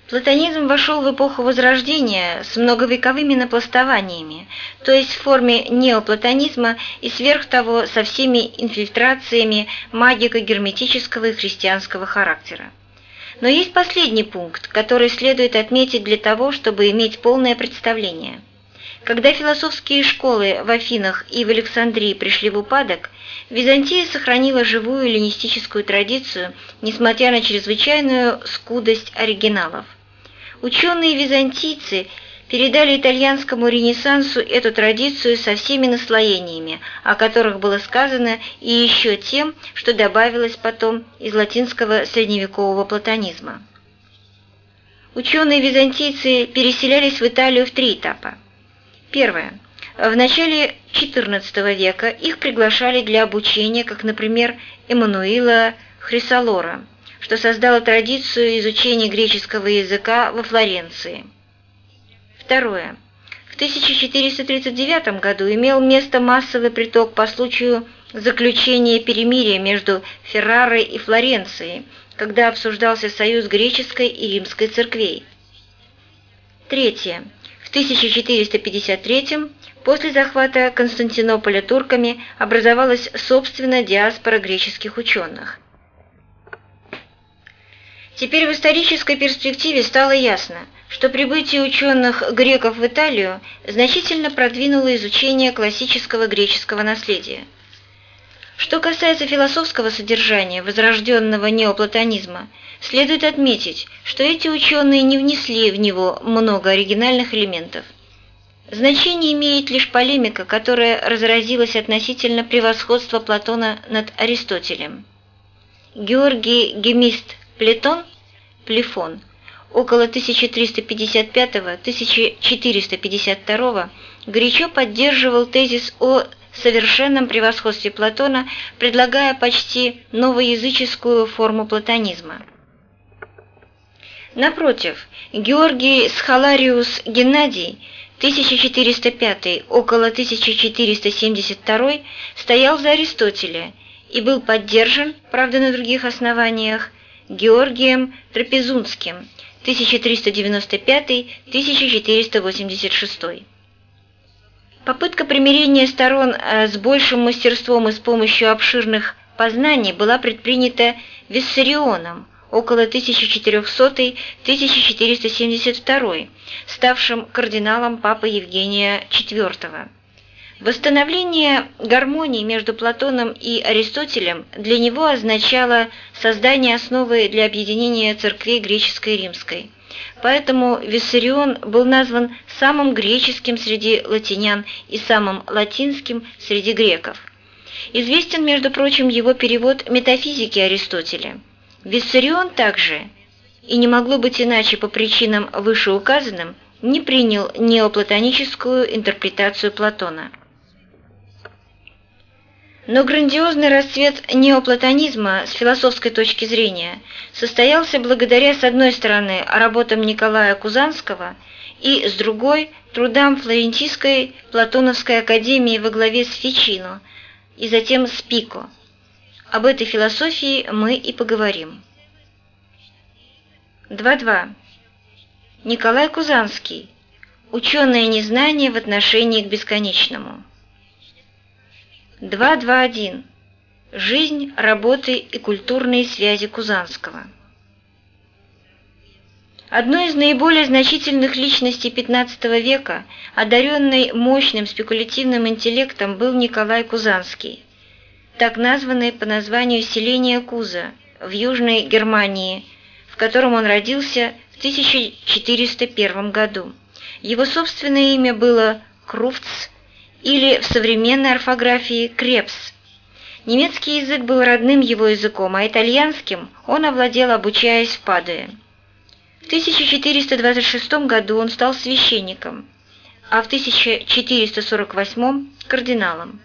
Платонизм вошел в эпоху Возрождения с многовековыми напластованиями, то есть в форме неоплатонизма и сверх того со всеми инфильтрациями магико-герметического и христианского характера. Но есть последний пункт, который следует отметить для того, чтобы иметь полное представление. Когда философские школы в Афинах и в Александрии пришли в упадок, Византия сохранила живую эллинистическую традицию, несмотря на чрезвычайную скудость оригиналов. Ученые-византийцы передали итальянскому ренессансу эту традицию со всеми наслоениями, о которых было сказано, и еще тем, что добавилось потом из латинского средневекового платонизма. Ученые-византийцы переселялись в Италию в три этапа. Первое. В начале XIV века их приглашали для обучения, как, например, Эммануила Хрисалора – что создало традицию изучения греческого языка во Флоренции. Второе. В 1439 году имел место массовый приток по случаю заключения перемирия между Феррарой и Флоренцией, когда обсуждался союз греческой и римской церквей. Третье. В 1453 после захвата Константинополя турками образовалась собственная диаспора греческих ученых. Теперь в исторической перспективе стало ясно, что прибытие ученых греков в Италию значительно продвинуло изучение классического греческого наследия. Что касается философского содержания возрожденного неоплатонизма, следует отметить, что эти ученые не внесли в него много оригинальных элементов. Значение имеет лишь полемика, которая разразилась относительно превосходства Платона над Аристотелем. Георгий Гемист Плетон, Плефон, около 1355-1452 горячо поддерживал тезис о совершенном превосходстве Платона, предлагая почти новоязыческую форму платонизма. Напротив, Георгий Схалариус Геннадий 1405 около 1472 стоял за Аристотеля и был поддержан, правда на других основаниях, Георгием Трапезунским 1395-1486. Попытка примирения сторон э, с большим мастерством и с помощью обширных познаний была предпринята Виссарионом около 1400-1472, ставшим кардиналом Папы Евгения IV. Восстановление гармонии между Платоном и Аристотелем для него означало создание основы для объединения церквей греческой и римской. Поэтому Виссарион был назван самым греческим среди латинян и самым латинским среди греков. Известен, между прочим, его перевод метафизики Аристотеля. Виссарион также, и не могло быть иначе по причинам вышеуказанным, не принял неоплатоническую интерпретацию Платона. Но грандиозный расцвет неоплатонизма с философской точки зрения состоялся благодаря, с одной стороны, работам Николая Кузанского и, с другой, трудам Флорентийской Платоновской академии во главе с Фичино и затем с Пико. Об этой философии мы и поговорим. 2.2. Николай Кузанский. Ученое незнание в отношении к бесконечному. 2.2.1. Жизнь, работы и культурные связи Кузанского. Одной из наиболее значительных личностей XV века, одаренный мощным спекулятивным интеллектом, был Николай Кузанский, так названный по названию селения Куза в Южной Германии, в котором он родился в 1401 году. Его собственное имя было Круфц или в современной орфографии «крепс». Немецкий язык был родным его языком, а итальянским он овладел, обучаясь в Падуе. В 1426 году он стал священником, а в 1448 – кардиналом.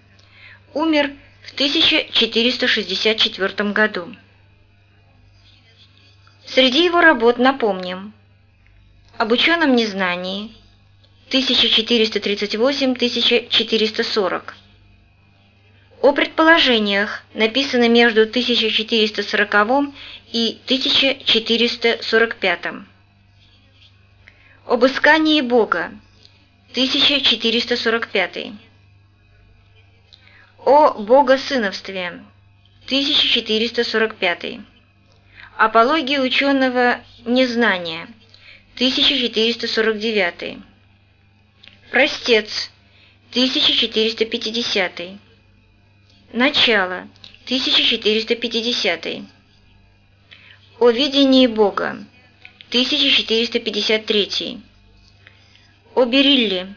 Умер в 1464 году. Среди его работ напомним об ученом незнании 1438-1440, о предположениях, написано между 1440 и 1445, об искании Бога 1445, о богосыновстве 1445, Апология ученого незнания 1449, Простец. 1450, Начало. 1450, О видении Бога. 1453, О Берилле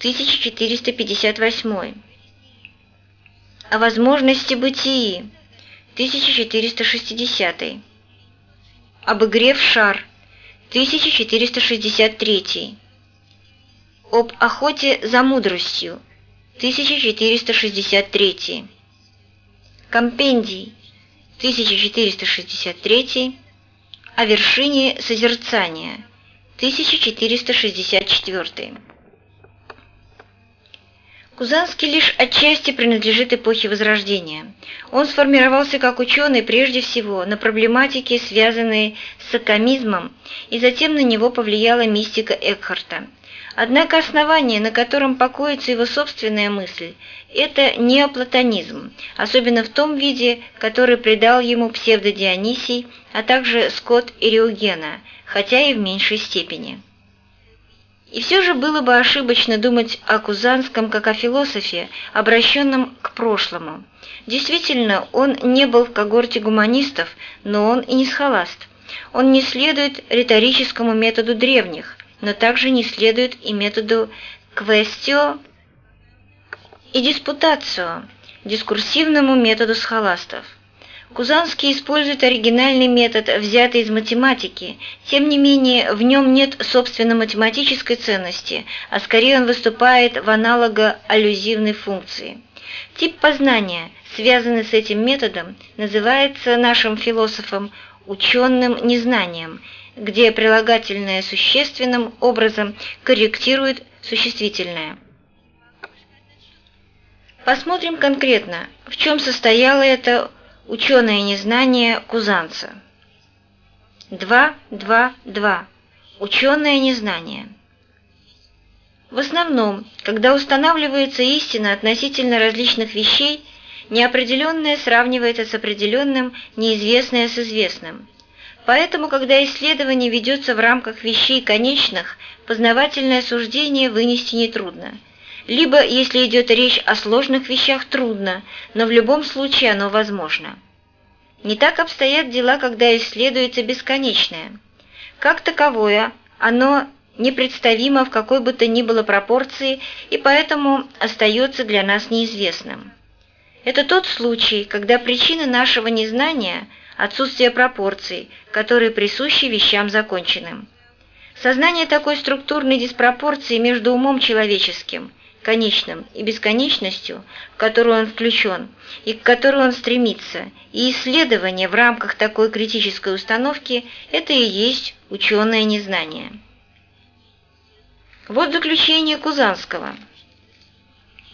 1458, О возможности бытии. 1460, об игре в шар, 1463. Об охоте за мудростью, 1463. Компендий, 1463. О вершине созерцания, 1464. Кузанский лишь отчасти принадлежит эпохе Возрождения. Он сформировался как ученый прежде всего на проблематике, связанной с сакамизмом, и затем на него повлияла мистика Экхарта. Однако основание, на котором покоится его собственная мысль, это неоплатонизм, особенно в том виде, который придал ему псевдодионисий, а также Скотт Ириогена, хотя и в меньшей степени. И все же было бы ошибочно думать о Кузанском как о философе, обращенном к прошлому. Действительно, он не был в когорте гуманистов, но он и не схоласт. Он не следует риторическому методу древних, но также не следует и методу квестио и диспутацио, дискурсивному методу схоластов. Кузанский использует оригинальный метод, взятый из математики, тем не менее в нем нет собственно математической ценности, а скорее он выступает в аналого-аллюзивной функции. Тип познания, связанный с этим методом, называется нашим философом ученым незнанием, где прилагательное существенным образом корректирует существительное. Посмотрим конкретно, в чем состояло это Ученое незнание Кузанца. 2.2.2. Ученое незнание. В основном, когда устанавливается истина относительно различных вещей, неопределенное сравнивается с определенным, неизвестное с известным. Поэтому, когда исследование ведется в рамках вещей конечных, познавательное суждение вынести нетрудно – либо, если идет речь о сложных вещах, трудно, но в любом случае оно возможно. Не так обстоят дела, когда исследуется бесконечное. Как таковое, оно непредставимо в какой бы то ни было пропорции и поэтому остается для нас неизвестным. Это тот случай, когда причина нашего незнания – отсутствие пропорций, которые присущи вещам законченным. Сознание такой структурной диспропорции между умом человеческим конечным и бесконечностью, в которую он включен и к которой он стремится, и исследование в рамках такой критической установки – это и есть ученое незнание. Вот заключение Кузанского.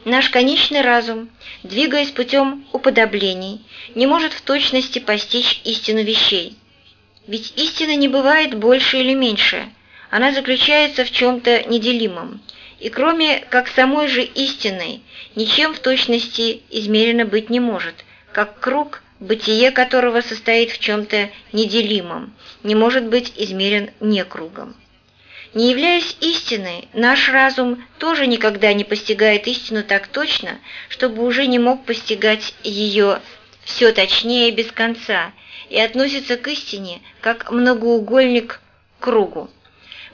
Наш конечный разум, двигаясь путем уподоблений, не может в точности постичь истину вещей. Ведь истина не бывает больше или меньше, она заключается в чем-то неделимом – и кроме как самой же истиной, ничем в точности измерено быть не может, как круг, бытие которого состоит в чем-то неделимом, не может быть измерен не кругом. Не являясь истиной, наш разум тоже никогда не постигает истину так точно, чтобы уже не мог постигать ее все точнее без конца, и относится к истине как многоугольник к кругу.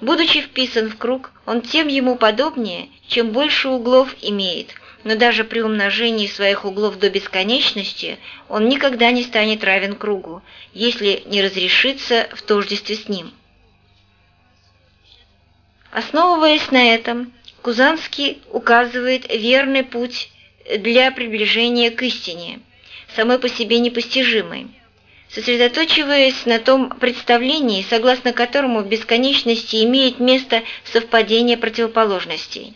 Будучи вписан в круг, он тем ему подобнее, чем больше углов имеет, но даже при умножении своих углов до бесконечности он никогда не станет равен кругу, если не разрешится в тождестве с ним. Основываясь на этом, Кузанский указывает верный путь для приближения к истине, самой по себе непостижимой, сосредоточиваясь на том представлении, согласно которому в бесконечности имеет место совпадение противоположностей.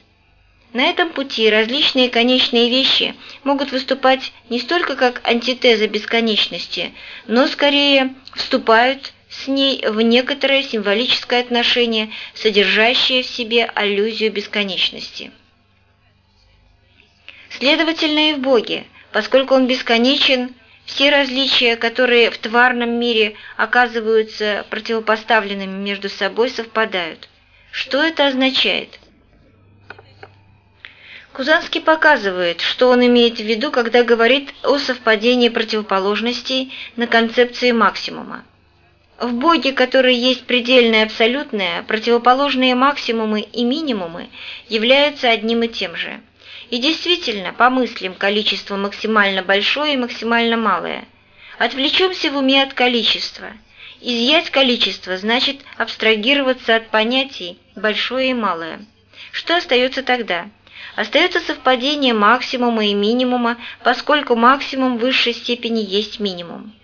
На этом пути различные конечные вещи могут выступать не столько как антитеза бесконечности, но скорее вступают с ней в некоторое символическое отношение, содержащее в себе аллюзию бесконечности. Следовательно, и в Боге, поскольку Он бесконечен, все различия, которые в тварном мире оказываются противопоставленными между собой, совпадают. Что это означает? Кузанский показывает, что он имеет в виду, когда говорит о совпадении противоположностей на концепции максимума. В Боге, который есть предельное абсолютное, противоположные максимумы и минимумы являются одним и тем же. И действительно, помыслим количество максимально большое и максимально малое. Отвлечемся в уме от количества. Изъять количество значит абстрагироваться от понятий большое и малое. Что остается тогда? Остается совпадение максимума и минимума, поскольку максимум высшей степени есть минимум.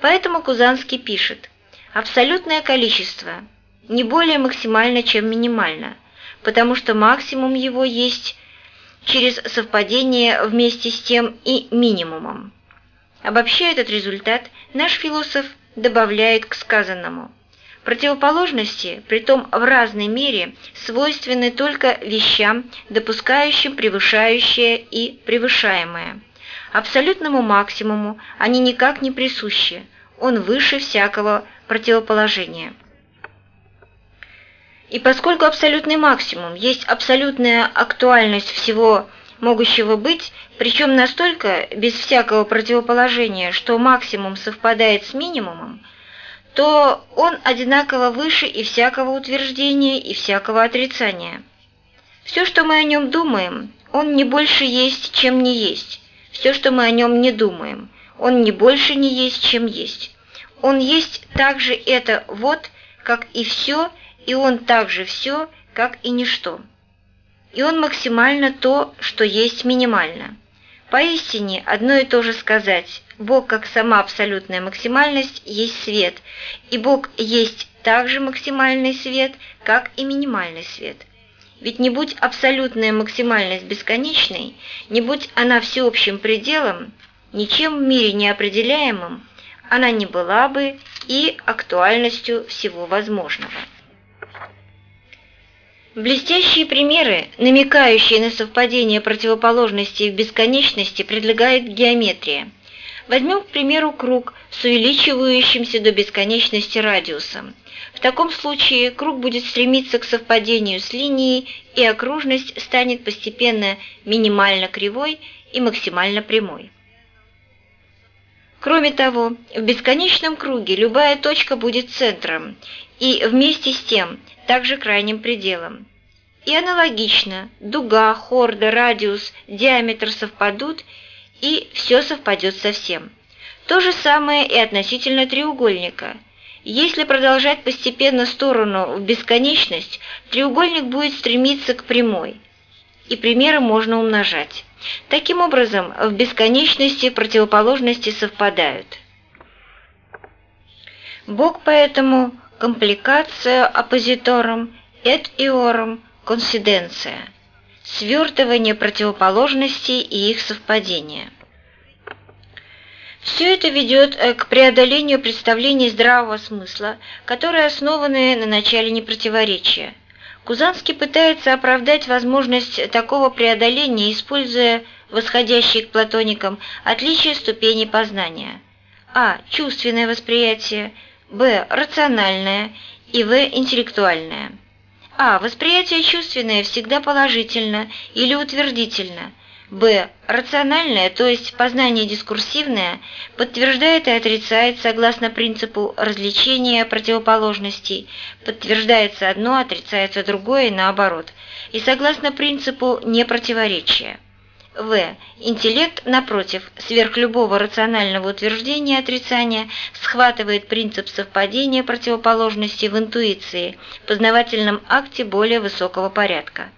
Поэтому Кузанский пишет, абсолютное количество не более максимально, чем минимально, потому что максимум его есть через совпадение вместе с тем и минимумом. Обобщая этот результат, наш философ добавляет к сказанному – Противоположности, притом в разной мере, свойственны только вещам, допускающим превышающее и превышаемое. Абсолютному максимуму они никак не присущи, он выше всякого противоположения. И поскольку абсолютный максимум есть абсолютная актуальность всего могущего быть, причем настолько без всякого противоположения, что максимум совпадает с минимумом, то он одинаково выше и всякого утверждения, и всякого отрицания. Все, что мы о нем думаем, он не больше есть, чем не есть. Все, что мы о нем не думаем, он не больше не есть, чем есть. Он есть также это вот, как и все, и он также все, как и ничто. И он максимально то, что есть минимально. Поистине, одно и то же сказать Бог, как сама абсолютная максимальность, есть свет, и Бог есть также максимальный свет, как и минимальный свет. Ведь не будь абсолютная максимальность бесконечной, не будь она всеобщим пределом, ничем в мире неопределяемым, она не была бы и актуальностью всего возможного. Блестящие примеры, намекающие на совпадение противоположностей в бесконечности, предлагает геометрия – Возьмем, к примеру, круг с увеличивающимся до бесконечности радиусом. В таком случае круг будет стремиться к совпадению с линией, и окружность станет постепенно минимально кривой и максимально прямой. Кроме того, в бесконечном круге любая точка будет центром и вместе с тем также крайним пределом. И аналогично дуга, хорда, радиус, диаметр совпадут – и все совпадет со всем. То же самое и относительно треугольника. Если продолжать постепенно сторону в бесконечность, треугольник будет стремиться к прямой, и примеры можно умножать. Таким образом, в бесконечности противоположности совпадают. Бог поэтому компликация оппозитором, et iorem консиденция свертывание противоположностей и их совпадения. Все это ведет э, к преодолению представлений здравого смысла, которые основаны на начале непротиворечия. Кузанский пытается оправдать возможность такого преодоления, используя восходящие к платоникам отличия ступеней познания. А. Чувственное восприятие, Б. Рациональное и В. Интеллектуальное. А. Восприятие чувственное всегда положительно или утвердительно. Б. Рациональное, то есть познание дискурсивное, подтверждает и отрицает согласно принципу развлечения противоположностей. Подтверждается одно, отрицается другое и наоборот. И согласно принципу непротиворечия. В. Интеллект, напротив, сверх любого рационального утверждения отрицания, схватывает принцип совпадения противоположностей в интуиции, познавательном акте более высокого порядка.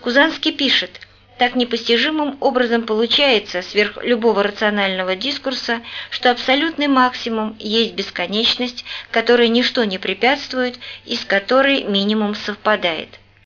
Кузанский пишет, так непостижимым образом получается сверх любого рационального дискурса, что абсолютный максимум есть бесконечность, которой ничто не препятствует и с которой минимум совпадает.